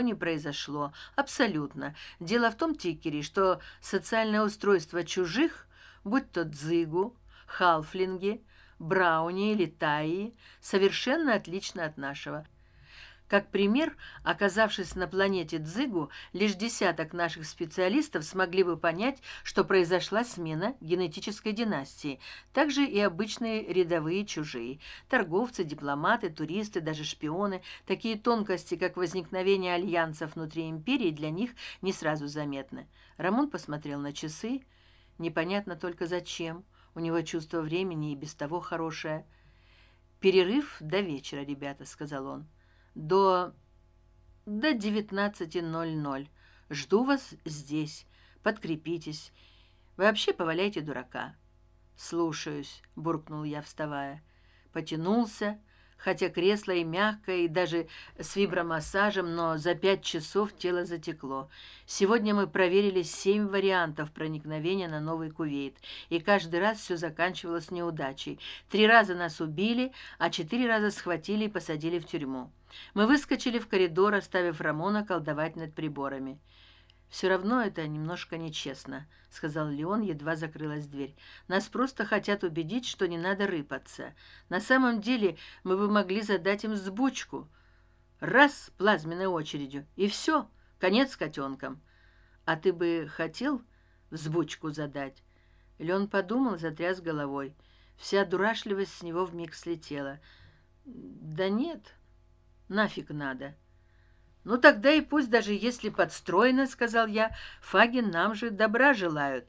не произошло. Абсолютно. Дело в том тикере что социальное устройство чужих будь то дзыгу халфлинги брауни или таи совершенно отлично от нашего как пример оказавшись на планете дзыгу лишь десяток наших специалистов смогли бы понять что произошла смена генетической династии. Также и обычные рядовые чужие торговцы дипломаты туристы даже шпионы. Такие тонкости как возникновение альянсов внутри империи для них не сразу заметны. Рамон посмотрел на часы. Непонятно только зачем. У него чувство времени и без того хорошее. Перерыв до вечера ребята сказал он до до девятнадцати ноль ноль. Жду вас здесь. Подкрепитесь. Вообще поваляйте дурака. Слушаюсь буркнул я вставая. Потянулся хотя кресло и мягкое и даже с вибромассажем но за пять часов тело затекло. Сегодня мы проверили семь вариантов проникновения на новый кувейт и каждый раз все заканчивалось неудачей. Три раза нас убили а четыре раза схватили и посадили в тюрьму. Мы выскочили в коридор оставив рамона колдовать над приборами все равно это немножко нечестно сказал леон едва закрылась дверь. Нас просто хотят убедить что не надо рыпаться. На самом деле мы бы могли задать им сбучку. Раз плазменной очередью и все конец котенкам а ты бы хотел взбучку задать? Леон подумал затряс головой. Вся дурашливость с него вмиг слетела. Да нет нафиг надо ну тогда и пусть даже если подстроено сказал я фаги нам же добра желают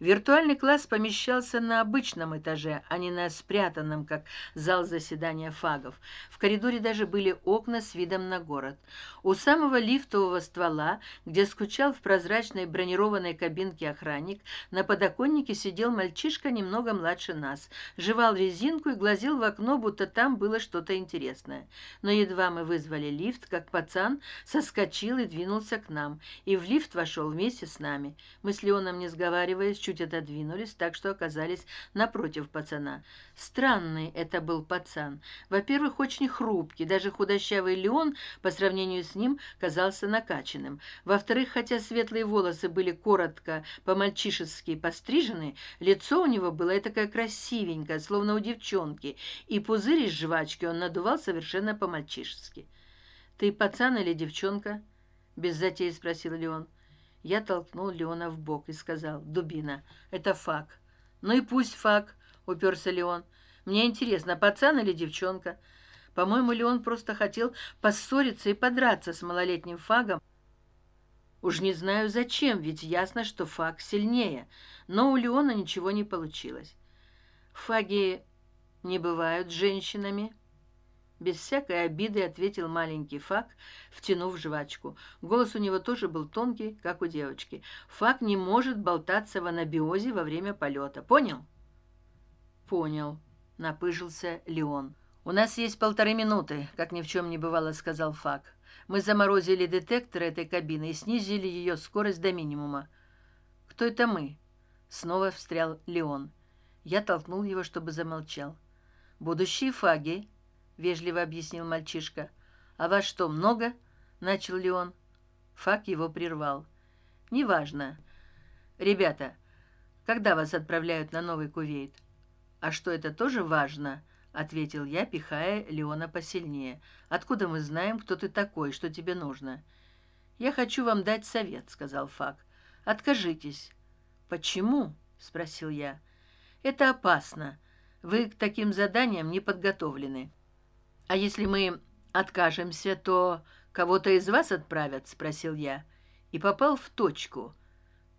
виртуальный класс помещался на обычном этаже а не на спрятанном как зал заседания фагов. В коридоре даже были окна с видом на город. У самого лифтового ствола где скучал в прозрачной бронированной кабинке охранник на подоконнике сидел мальчишка немного младше нас. Жевал резинку и глазел в окно будто там было что то интересное. Но едва мы вызвали лифт как пацан соскочил и двинулся к нам. И в лифт вошел вместе с нами. Мы с леоном не сговариваясь чуть отодвинулись так что оказались напротив пацана. Странный это был пацан. Во первых очень хрупкий. Даже худощавый леон по сравнению с ним казался накачанным. Во вторых хотя светлые волосы были коротко по мальчишески пострижены лицо у него было такое красивенькое словно у девчонки и пузырь из жвачки он надувал совершенно по мальчишески ты пацан или девчонка без затеи спросил леон я толкнул леона в бок и сказал дубина это фаг ну и пусть фаг уперся леон. Мне интересно пацан или девчонка? По моему леон просто хотел поссориться и подраться с малолетним фагом уж не знаю зачем ведь ясно что фаг сильнее но у леона ничего не получилось фаги не бывают женщинами без всякой обиды ответил маленький фак втянув жвачку. Голос у него тоже был тонкий как у девочки. Фак не может болтаться в анабиозе во время полета. Понял? Понял напыжился леон. У нас есть полторы минуты как ни в чем не бывало сказал фак. Мы заморозили детектор этой кабины и снизили ее скорость до минимума. Кто это мы? Снова встрял леон. Я толкнул его чтобы замолчал. Будущие фаги вежливо объяснил мальчишка а вас что много начал ли он. Фак его прервал неважно. Ребята когда вас отправляют на новый кувейт а что это тоже важно ответил я пихая леона посильнее откуда мы знаем кто ты такой что тебе нужно я хочу вам дать совет сказал фак откажитесь почему спросил я это опасно. Вы к таким заданиям не подготовлены а если мы откажемся то кого то из вас отправят спросил я. И попал в точку.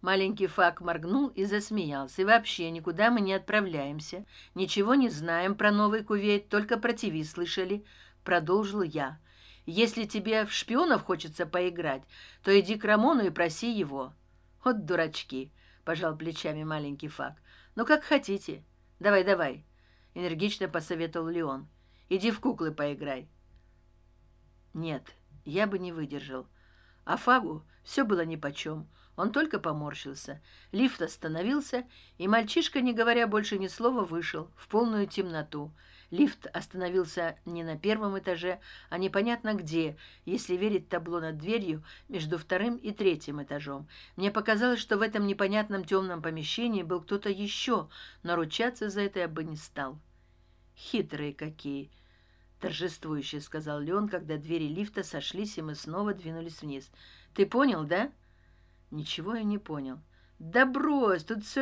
Маленький фак моргнул и засмеялся. И вообще никуда мы не отправляемся. Ничего не знаем про новый кувейт только про тиви слышали продолжил я. Если тебе в шпионов хочется поиграть то иди к рамону и проси его. Вот дурачки пожал плечами маленький фак. Ну как хотите. Давай давай энергично посоветовал леон иди в куклы поиграй. Нет я бы не выдержал. А фагу все было нипочем он только поморщился. Лифт остановился и мальчишка не говоря больше ни слова вышел в полную темноту. Лифт остановился не на первом этаже а непонятно где если верить табло над дверью между вторым и третьим этажом. Мне показалось что в этом непонятном темном помещении был кто то еще но ручаться за это я бы не стал. Хитрые какие торжествующе сказал леон когда двери лифта сошлись и мы снова двинулись вниз. Ты понял да? Ничего я не понял. Да брось тут все